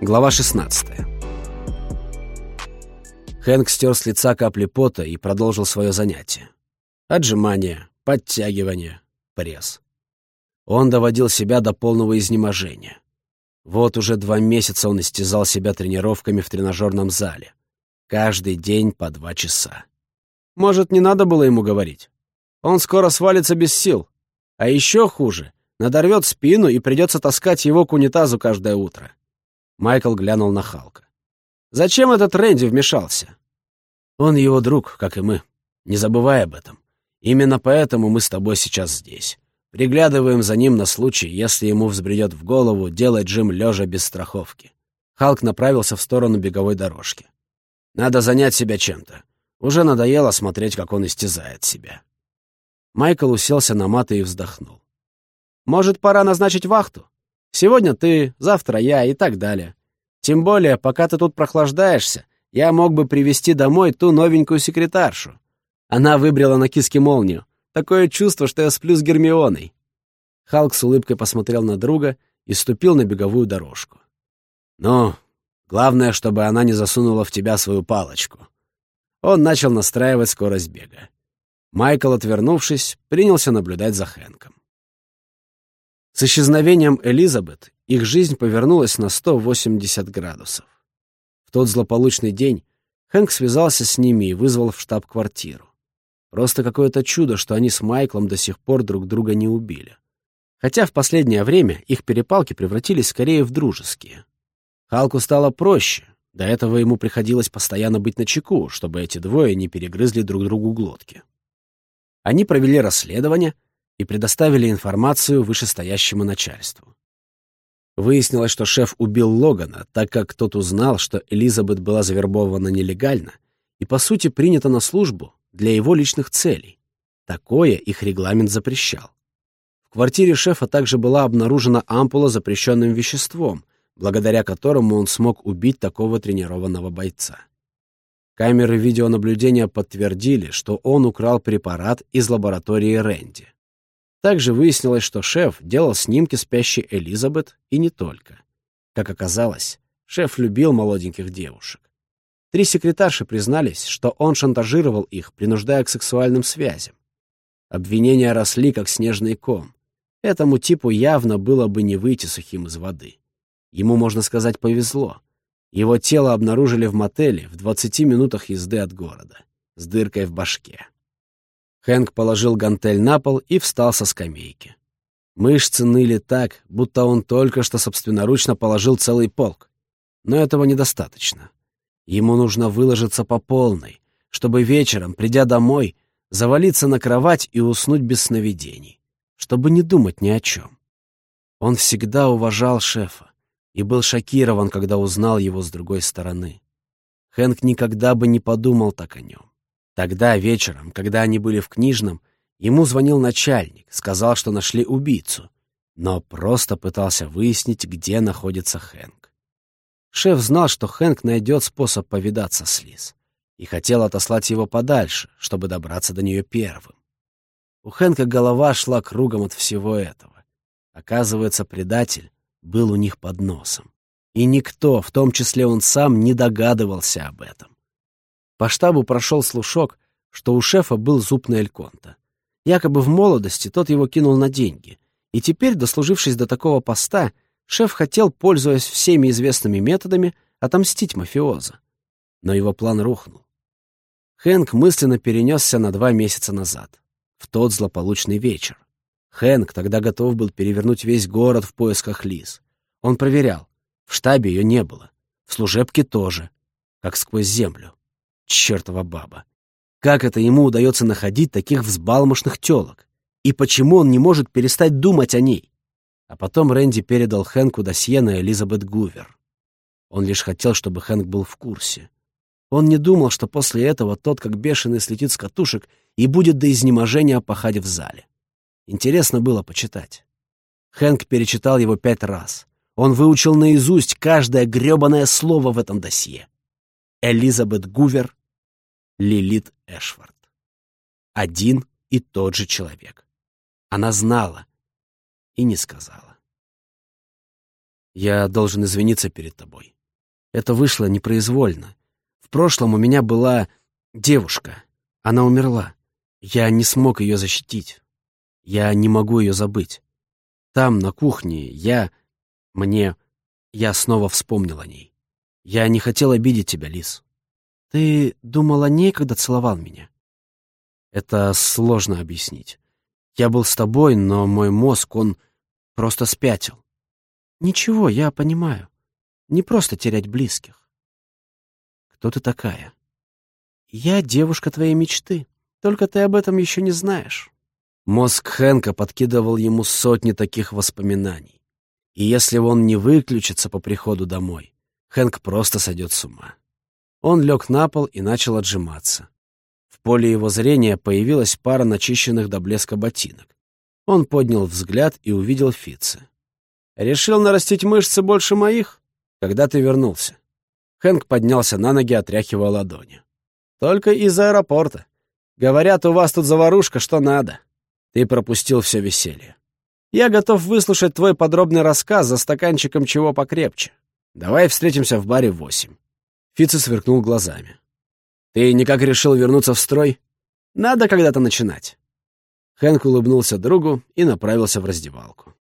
Глава 16 Хэнк стер с лица капли пота и продолжил свое занятие. Отжимания, подтягивания, пресс. Он доводил себя до полного изнеможения. Вот уже два месяца он истязал себя тренировками в тренажерном зале. Каждый день по два часа. Может, не надо было ему говорить? Он скоро свалится без сил. А еще хуже, надорвет спину и придется таскать его к унитазу каждое утро. Майкл глянул на Халка. «Зачем этот Рэнди вмешался?» «Он его друг, как и мы. Не забывай об этом. Именно поэтому мы с тобой сейчас здесь. Приглядываем за ним на случай, если ему взбредет в голову делать Джим лежа без страховки». Халк направился в сторону беговой дорожки. «Надо занять себя чем-то. Уже надоело смотреть, как он истязает себя». Майкл уселся на маты и вздохнул. «Может, пора назначить вахту? Сегодня ты, завтра я и так далее. Тем более, пока ты тут прохлаждаешься, я мог бы привести домой ту новенькую секретаршу. Она выбрала на киске молнию. Такое чувство, что я сплю с Гермионой». Халк с улыбкой посмотрел на друга и ступил на беговую дорожку. «Ну, главное, чтобы она не засунула в тебя свою палочку». Он начал настраивать скорость бега. Майкл, отвернувшись, принялся наблюдать за Хэнком. С исчезновением Элизабет их жизнь повернулась на 180 градусов. В тот злополучный день Хэнк связался с ними и вызвал в штаб-квартиру. Просто какое-то чудо, что они с Майклом до сих пор друг друга не убили. Хотя в последнее время их перепалки превратились скорее в дружеские. Халку стало проще. До этого ему приходилось постоянно быть начеку, чтобы эти двое не перегрызли друг другу глотки. Они провели расследование — и предоставили информацию вышестоящему начальству. Выяснилось, что шеф убил Логана, так как тот узнал, что Элизабет была завербована нелегально и, по сути, принята на службу для его личных целей. Такое их регламент запрещал. В квартире шефа также была обнаружена ампула запрещенным веществом, благодаря которому он смог убить такого тренированного бойца. Камеры видеонаблюдения подтвердили, что он украл препарат из лаборатории Рэнди. Также выяснилось, что шеф делал снимки спящей Элизабет и не только. Как оказалось, шеф любил молоденьких девушек. Три секретарши признались, что он шантажировал их, принуждая к сексуальным связям. Обвинения росли, как снежный ком. Этому типу явно было бы не выйти сухим из воды. Ему, можно сказать, повезло. Его тело обнаружили в мотеле в 20 минутах езды от города, с дыркой в башке. Хэнк положил гантель на пол и встал со скамейки. Мышцы ныли так, будто он только что собственноручно положил целый полк. Но этого недостаточно. Ему нужно выложиться по полной, чтобы вечером, придя домой, завалиться на кровать и уснуть без сновидений, чтобы не думать ни о чем. Он всегда уважал шефа и был шокирован, когда узнал его с другой стороны. Хэнк никогда бы не подумал так о нем. Тогда вечером, когда они были в книжном, ему звонил начальник, сказал, что нашли убийцу, но просто пытался выяснить, где находится Хэнк. Шеф знал, что Хэнк найдет способ повидаться с Лиз, и хотел отослать его подальше, чтобы добраться до нее первым. У Хэнка голова шла кругом от всего этого. Оказывается, предатель был у них под носом. И никто, в том числе он сам, не догадывался об этом. По штабу прошел слушок, что у шефа был зуб на Эльконта. Якобы в молодости тот его кинул на деньги. И теперь, дослужившись до такого поста, шеф хотел, пользуясь всеми известными методами, отомстить мафиоза. Но его план рухнул. Хэнк мысленно перенесся на два месяца назад, в тот злополучный вечер. Хэнк тогда готов был перевернуть весь город в поисках Лиз. Он проверял. В штабе ее не было. В служебке тоже. Как сквозь землю. Чёртова баба. Как это ему удается находить таких взбалмошных тёлок? И почему он не может перестать думать о ней? А потом Рэнди передал Хэнку досье на Элизабет Гувер. Он лишь хотел, чтобы Хэнк был в курсе. Он не думал, что после этого тот, как бешеный, слетит с катушек и будет до изнеможения пахать в зале. Интересно было почитать. Хэнк перечитал его пять раз. Он выучил наизусть каждое грёбаное слово в этом досье. Элизабет Гувер, Лилит Эшвард. Один и тот же человек. Она знала и не сказала. Я должен извиниться перед тобой. Это вышло непроизвольно. В прошлом у меня была девушка. Она умерла. Я не смог ее защитить. Я не могу ее забыть. Там, на кухне, я... Мне... Я снова вспомнил о ней. Я не хотел обидеть тебя, Лис. Ты думал о ней, когда целовал меня? Это сложно объяснить. Я был с тобой, но мой мозг, он просто спятил. Ничего, я понимаю. Не просто терять близких. Кто ты такая? Я девушка твоей мечты. Только ты об этом еще не знаешь. Мозг Хэнка подкидывал ему сотни таких воспоминаний. И если он не выключится по приходу домой, Хэнк просто сойдет с ума. Он лег на пол и начал отжиматься. В поле его зрения появилась пара начищенных до блеска ботинок. Он поднял взгляд и увидел Фитца. «Решил нарастить мышцы больше моих? Когда ты вернулся?» Хэнк поднялся на ноги, отряхивая ладони. «Только из аэропорта. Говорят, у вас тут заварушка, что надо. Ты пропустил все веселье. Я готов выслушать твой подробный рассказ за стаканчиком чего покрепче. Давай встретимся в баре в восемь». Фица сверкнул глазами. «Ты никак решил вернуться в строй? Надо когда-то начинать». Хэнк улыбнулся другу и направился в раздевалку.